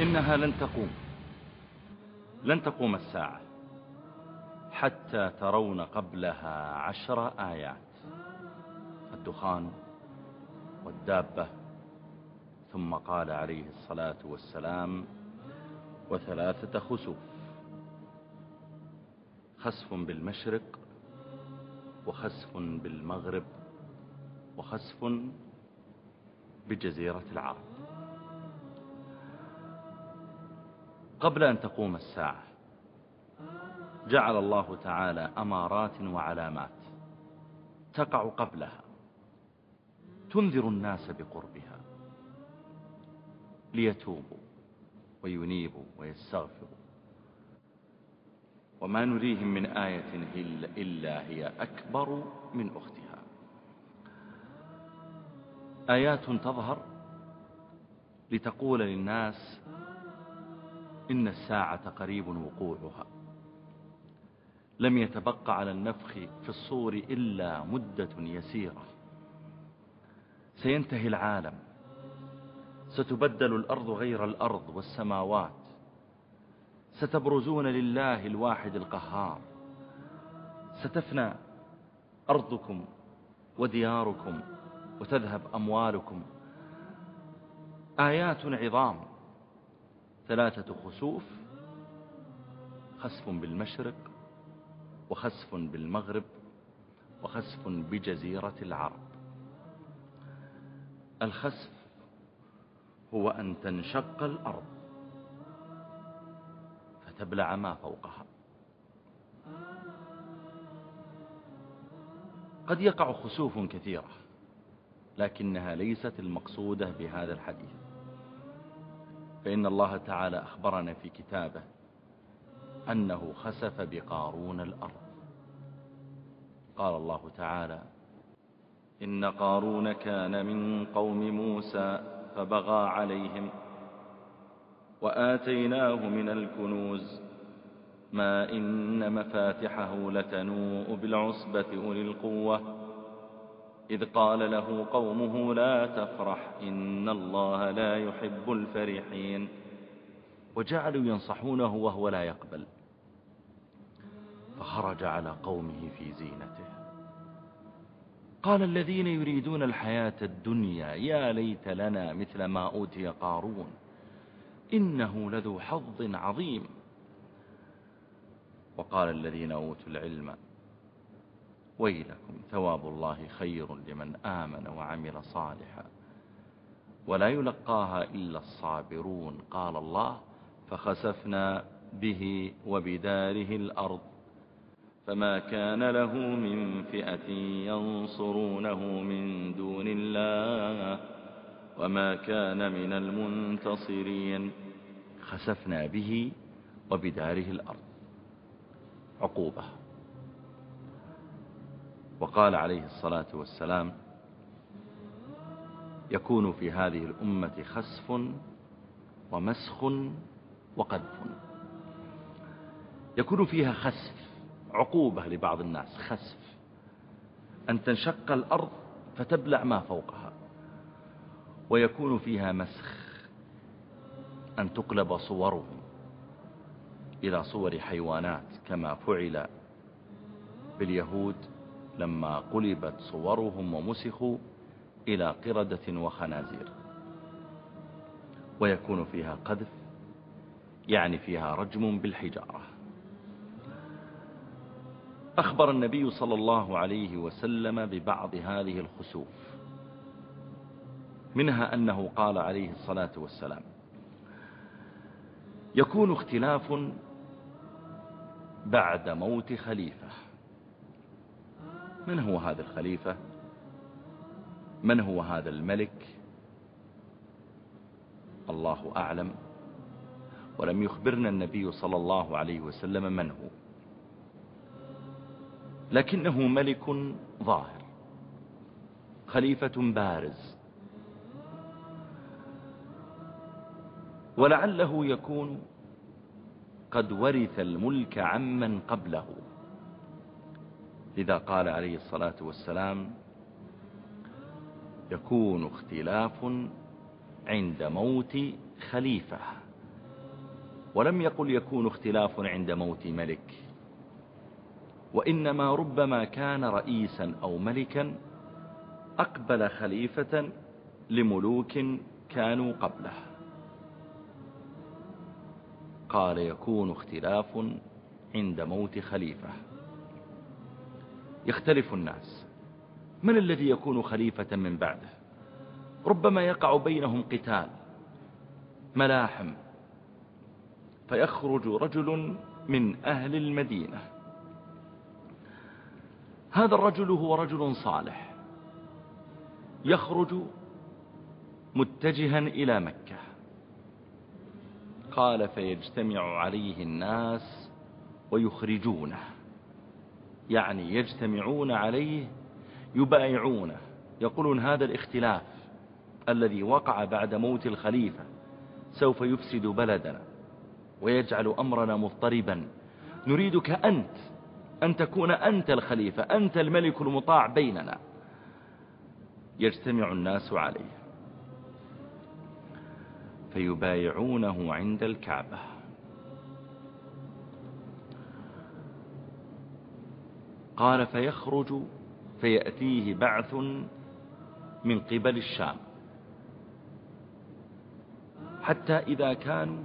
إنها لن تقوم. لن تقوم الساعة حتى ترون قبلها عشر آيات. الدخان والدابة ثم قال عليه الصلاة والسلام وثلاثة خسف خسف بالمشرق وخسف بالمغرب وخسف بجزيرة العرب. قبل أن تقوم الساعة. جعل الله تعالى أمارات وعلامات تقع قبلها. تنذر الناس بقربها. ليتوبوا وينيبوا ويستغفروا. وما نريهم من آية إلا هي أكبر من أختها. آيات تظهر لتقول للناس إن الساعة قريب وقوعها. لم يتبقى على النفخ في الصور إلا مدة يسيرة. سينتهي العالم. ستبدل الأرض غير الأرض والسماوات. ستبرزون لله الواحد القهار. ستفنى أرضكم ودياركم وتذهب أموالكم. آيات عظام. ثلاثة خسوف خسف بالمشرق وخسف بالمغرب وخسف بجزيرة العرب. الخسف هو أن تنشق الأرض فتبلع ما فوقها. قد يقع خسوف كثيرة لكنها ليست المقصودة بهذا الحديث. فإن الله تعالى أخبرنا في كتابه أنه خسف بقارون الأرض. قال الله تعالى إن قارون كان من قوم موسى فبغى عليهم وآتيناه من الكنوز. ما إن مفاتحه لتنوء بالعصبة أولي القوة. إذ قال له قومه لا تفرح إن الله لا يحب الفرحين. وجعلوا ينصحونه وهو لا يقبل. فخرج على قومه في زينته. قال الذين يريدون الحياة الدنيا يا ليت لنا مثل ما أوتي قارون إنه لذو حظ عظيم. وقال الذين أوتوا العلم ويلكم ثواب الله خير لمن آمن وعمل صالحا ولا يلقاها إلا الصابرون. قال الله فخسفنا به وبداره الأرض فما كان له من فئة ينصرونه من دون الله وما كان من المنتصرين. خسفنا به وبداره الأرض. عقوبة. وقال عليه الصلاة والسلام يكون في هذه الأمة خسف ومسخ وقذف. يكون فيها خسف عقوبة لبعض الناس خسف. أن تنشق الأرض فتبلع ما فوقها. ويكون فيها مسخ أن تقلب صورهم إلى صور حيوانات كما فعل باليهود لما قلبت صورهم ومسخوا إلى قردة وخنازير. ويكون فيها قذف يعني فيها رجم بالحجارة. أخبر النبي صلى الله عليه وسلم ببعض هذه الخسوف منها أنه قال عليه الصلاة والسلام يكون اختلاف بعد موت خليفة من هو هذا الخليفة؟ من هو هذا الملك؟ الله أعلم. ولم يخبرنا النبي صلى الله عليه وسلم من هو. لكنه ملك ظاهر خليفة بارز. ولعله يكون قد ورث الملك عمن قبله. لذا قال عليه الصلاة والسلام يكون اختلاف عند موت خليفة ولم يقل يكون اختلاف عند موت ملك وإنما ربما كان رئيسا أو ملكا أقبل خليفة لملوك كانوا قبله قال يكون اختلاف عند موت خليفة يختلف الناس. من الذي يكون خليفة من بعده؟ ربما يقع بينهم قتال ملاحم فيخرج رجل من أهل المدينة. هذا الرجل هو رجل صالح. يخرج متجها إلى مكة. قال فيجتمع عليه الناس ويخرجونه. يعني يجتمعون عليه يبايعونه. يقولون هذا الاختلاف الذي وقع بعد موت الخليفة سوف يفسد بلدنا ويجعل أمرنا مضطربا. نريدك أنت أن تكون أنت الخليفة أنت الملك المطاع بيننا. يجتمع الناس عليه فيبايعونه عند الكعبة. قال فيخرج فيأتيه بعث من قبل الشام. حتى إذا كانوا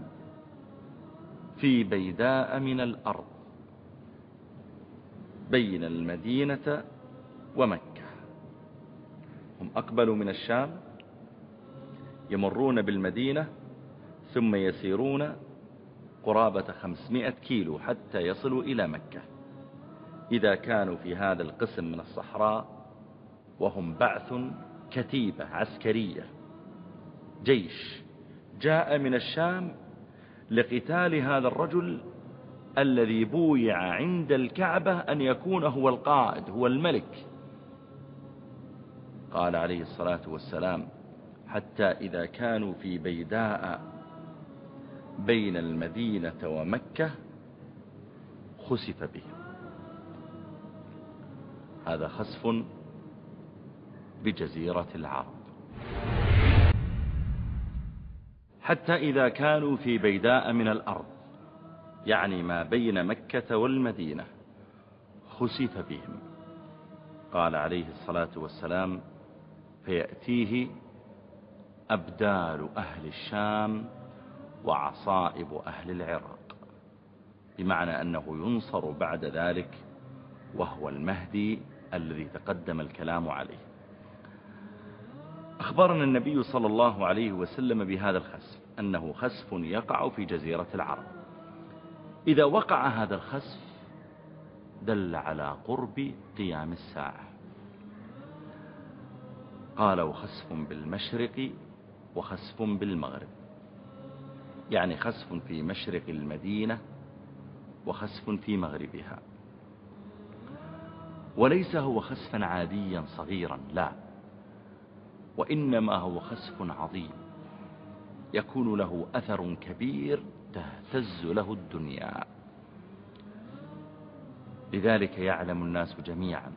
في بيداء من الأرض بين المدينة ومكة. هم أقبلوا من الشام يمرون بالمدينة ثم يسيرون قرابة خمسمائة كيلو حتى يصلوا إلى مكة. إذا كانوا في هذا القسم من الصحراء وهم بعث كتيبة عسكرية. جيش جاء من الشام لقتال هذا الرجل الذي بويع عند الكعبة أن يكون هو القائد هو الملك. قال عليه الصلاة والسلام حتى إذا كانوا في بيداء بين المدينة ومكة خسف بهم. هذا خسف بجزيرة العرب. حتى إذا كانوا في بيداء من الأرض يعني ما بين مكة والمدينة خسف بهم. قال عليه الصلاة والسلام فيأتيه أبدال أهل الشام وعصائب أهل العراق. بمعنى أنه ينصر بعد ذلك وهو المهدي الذي تقدم الكلام عليه. أخبرنا النبي صلى الله عليه وسلم بهذا الخسف أنه خسف يقع في جزيرة العرب. إذا وقع هذا الخسف دل على قرب قيام الساعة. قال وخسف بالمشرق وخسف بالمغرب. يعني خسف في مشرق المدينة وخسف في مغربها. وليس هو خسفا عاديا صغيرا لا. وإنما هو خسف عظيم. يكون له أثر كبير تهتز له الدنيا. لذلك يعلم الناس جميعا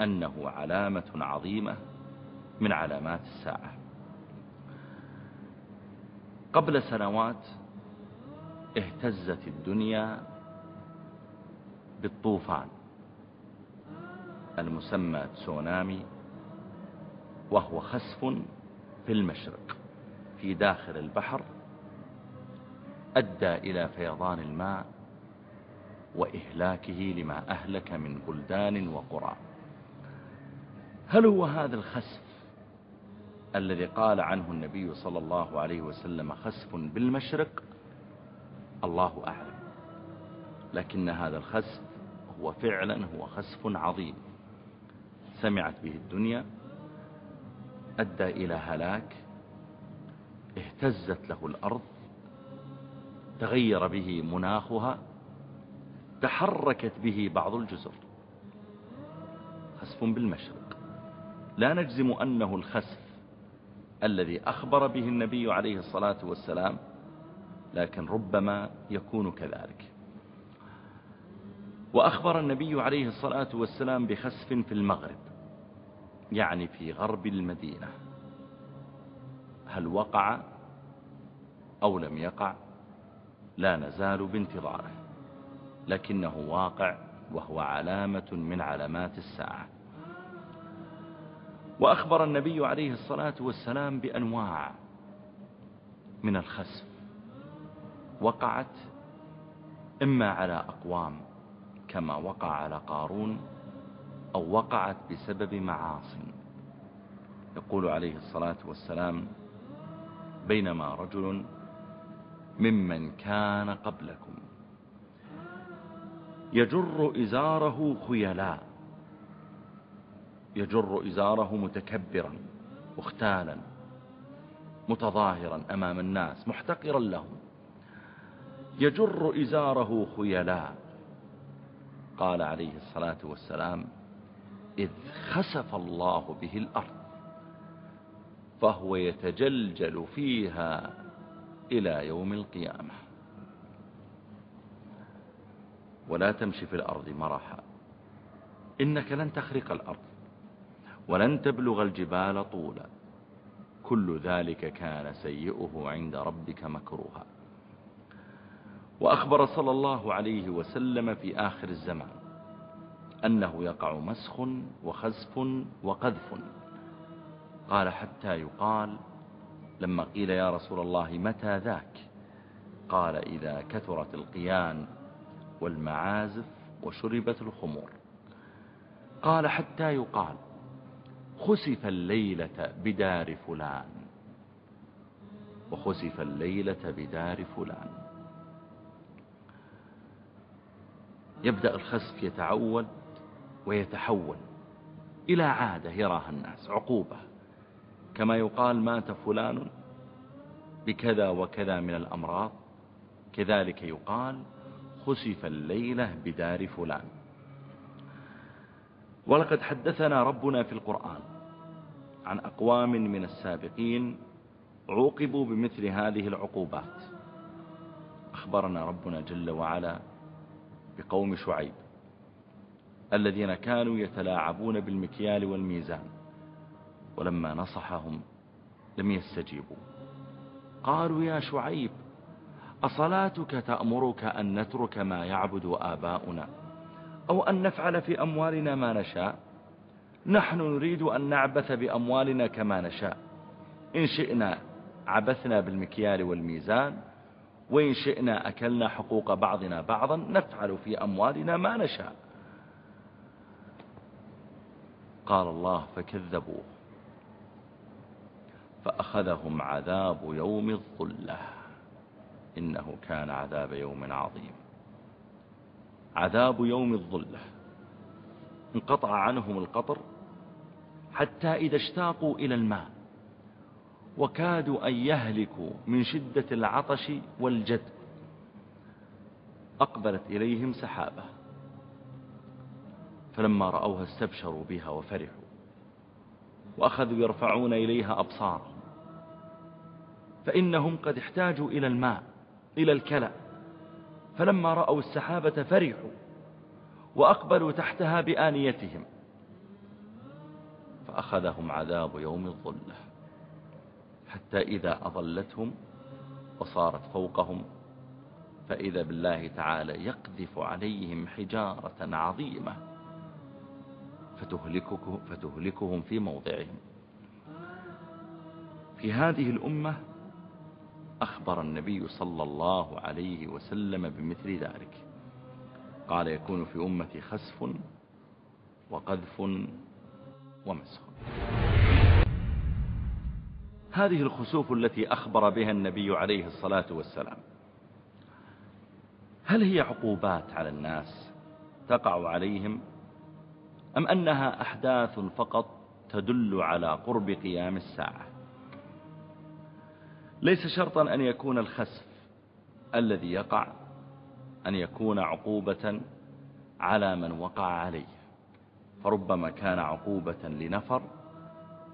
أنه علامة عظيمة من علامات الساعة. قبل سنوات اهتزت الدنيا بالطوفان. المسمى تسونامي وهو خسف في المشرق في داخل البحر أدى إلى فيضان الماء وإهلاكه لما أهلك من بلدان وقرى. هل هو هذا الخسف الذي قال عنه النبي صلى الله عليه وسلم خسف بالمشرق؟ الله أعلم. لكن هذا الخسف هو فعلا هو خسف عظيم. سمعت به الدنيا أدى إلى هلاك اهتزت له الأرض تغير به مناخها تحركت به بعض الجزر. خسف بالمشرق. لا نجزم أنه الخسف الذي أخبر به النبي عليه الصلاة والسلام لكن ربما يكون كذلك. وأخبر النبي عليه الصلاة والسلام بخسف في المغرب. يعني في غرب المدينة. هل وقع أو لم يقع؟ لا نزال بانتظاره. لكنه واقع وهو علامة من علامات الساعة. وأخبر النبي عليه الصلاة والسلام بأنواع من الخسف. وقعت إما على أقوام كما وقع على قارون أو وقعت بسبب معاص. يقول عليه الصلاة والسلام بينما رجل ممن كان قبلكم يجر إزاره خيلاء يجر إزاره متكبرا مختالا متظاهرا أمام الناس محتقرا لهم يجر إزاره خيلاء. قال عليه الصلاة والسلام إذ خسف الله به الأرض فهو يتجلجل فيها إلى يوم القيامة. ولا تمشي في الأرض مرحا إنك لن تخرق الأرض ولن تبلغ الجبال طولا. كل ذلك كان سيئه عند ربك مكروها. وأخبر صلى الله عليه وسلم في آخر الزمان أنه يقع مسخ وخزف وقذف. قال حتى يقال لما قيل يا رسول الله متى ذاك؟ قال إذا كثرت القيان والمعازف وشربت الخمور. قال حتى يقال خسف الليلة بدار فلان. وخسف الليلة بدار فلان. يبدأ الخسف يتعود ويتحول إلى عادة يراها الناس عقوبة. كما يقال مات فلان بكذا وكذا من الأمراض. كذلك يقال خسف الليلة بدار فلان. ولقد حدثنا ربنا في القرآن عن أقوام من السابقين عوقبوا بمثل هذه العقوبات. أخبرنا ربنا جل وعلا بقوم شعيب. الذين كانوا يتلاعبون بالمكيال والميزان ولما نصحهم لم يستجيبوا. قالوا يا شعيب أصلاتك تأمرك أن نترك ما يعبد آباؤنا أو أن نفعل في أموالنا ما نشاء؟ نحن نريد أن نعبث بأموالنا كما نشاء. إن شئنا عبثنا بالمكيال والميزان وإن شئنا أكلنا حقوق بعضنا بعضا نفعل في أموالنا ما نشاء. قال الله فكذبوه فأخذهم عذاب يوم الظلة. إنه كان عذاب يوم عظيم. عذاب يوم الظلة. انقطع عنهم القطر حتى إذا اشتاقوا إلى الماء وكادوا أن يهلكوا من شدة العطش والجد. أقبلت إليهم سحابة. فلما رأوها استبشروا بها وفرحوا. وأخذوا يرفعون إليها أبصارهم. فإنهم قد احتاجوا إلى الماء إلى الكلى. فلما رأوا السحابة فرحوا وأقبلوا تحتها بآنيتهم. فأخذهم عذاب يوم الظلة حتى إذا أظلتهم وصارت فوقهم فإذا بالله تعالى يقذف عليهم حجارة عظيمة. فتهلكه فتهلكهم في موضعهم. في هذه الأمة أخبر النبي صلى الله عليه وسلم بمثل ذلك. قال يكون في أمتي خسف وقذف ومسخ. هذه الخسوف التي أخبر بها النبي عليه الصلاة والسلام هل هي عقوبات على الناس تقع عليهم أم أنها أحداث فقط تدل على قرب قيام الساعة؟ ليس شرطا أن يكون الخسف الذي يقع أن يكون عقوبة على من وقع عليه. فربما كان عقوبة لنفر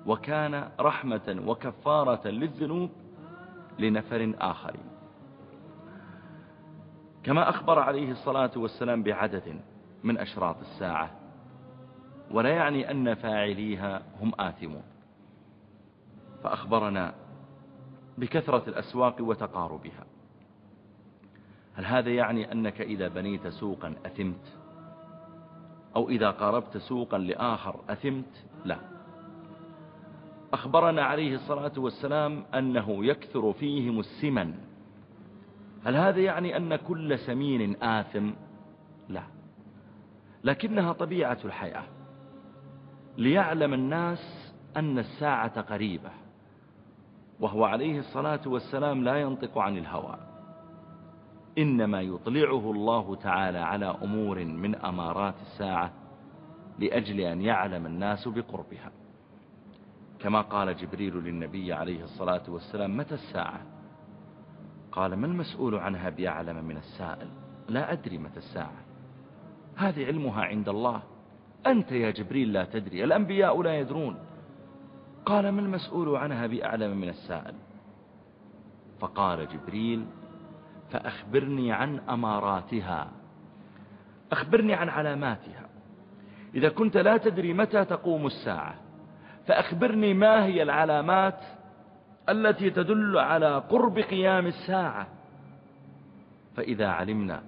وكان رحمة وكفارة للذنوب لنفر آخرين كما أخبر عليه الصلاة والسلام بعدد من أشراط الساعة ولا يعني أن فاعليها هم آثمون. فأخبرنا بكثرة الأسواق وتقاربها. هل هذا يعني أنك إذا بنيت سوقا أثمت؟ أو إذا قاربت سوقا لآخر أثمت؟ لا. أخبرنا عليه الصلاة والسلام أنه يكثر فيهم السمن. هل هذا يعني أن كل سمين آثم؟ لا. لكنها طبيعة الحياة. ليعلم الناس أن الساعة قريبة وهو عليه الصلاة والسلام لا ينطق عن الهوى. إنما يطلعه الله تعالى على أمور من أمارات الساعة لأجل أن يعلم الناس بقربها. كما قال جبريل للنبي عليه الصلاة والسلام متى الساعة؟ قال ما المسؤول عنها بيعلم من السائل؟ لا أدري متى الساعة. هذه علمها عند الله. أنت يا جبريل لا تدري الأنبياء لا يدرون. قال من المسؤول عنها بأعلم من السائل؟ فقال جبريل فأخبرني عن أماراتها. أخبرني عن علاماتها. إذا كنت لا تدري متى تقوم الساعة فأخبرني ما هي العلامات التي تدل على قرب قيام الساعة. فإذا علمنا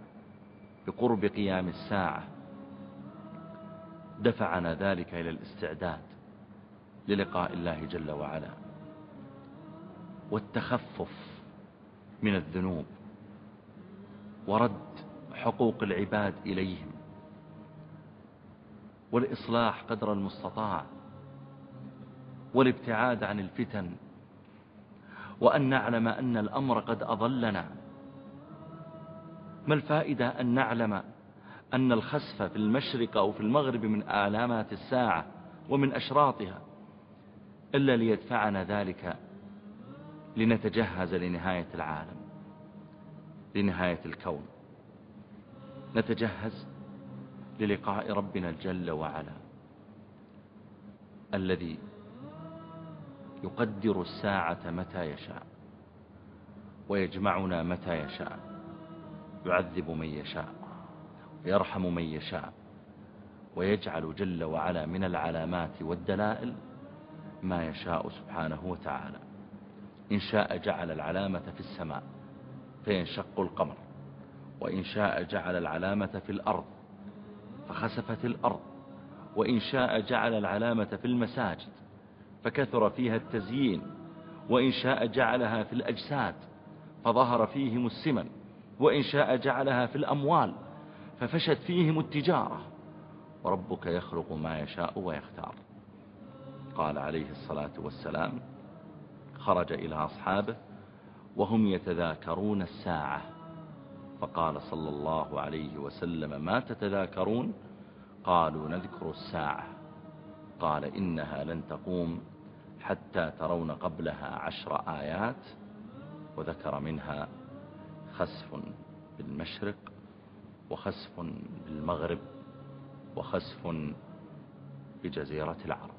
بقرب قيام الساعة دفعنا ذلك إلى الاستعداد للقاء الله جل وعلا. والتخفف من الذنوب ورد حقوق العباد إليهم. والإصلاح قدر المستطاع. والابتعاد عن الفتن. وأن نعلم أن الأمر قد أضلنا. ما الفائدة أن نعلم أن الخسف في المشرق أو في المغرب من آلامات الساعة ومن أشراطها إلا ليدفعنا ذلك لنتجهز لنهاية العالم لنهاية الكون. نتجهز للقاء ربنا جل وعلا الذي يقدر الساعة متى يشاء ويجمعنا متى يشاء يعذب من يشاء. يرحم من يشاء ويجعل جل وعلا من العلامات والدلائل ما يشاء سبحانه وتعالى. إن شاء جعل العلامة في السماء فينشق القمر وإن شاء جعل العلامة في الأرض فخسفت الأرض وإن شاء جعل العلامة في المساجد فكثر فيها التزيين وإن شاء جعلها في الأجساد فظهر فيهم السمن وإن شاء جعلها في الأموال ففشت فيهم التجارة. وربك يخلق ما يشاء ويختار. قال عليه الصلاة والسلام خرج إلى أصحابه وهم يتذاكرون الساعة. فقال صلى الله عليه وسلم ما تتذاكرون؟ قالوا نذكر الساعة. قال إنها لن تقوم حتى ترون قبلها عشر آيات وذكر منها خسف بالمشرق وخسف بالمغرب وخسف بجزيرة العرب.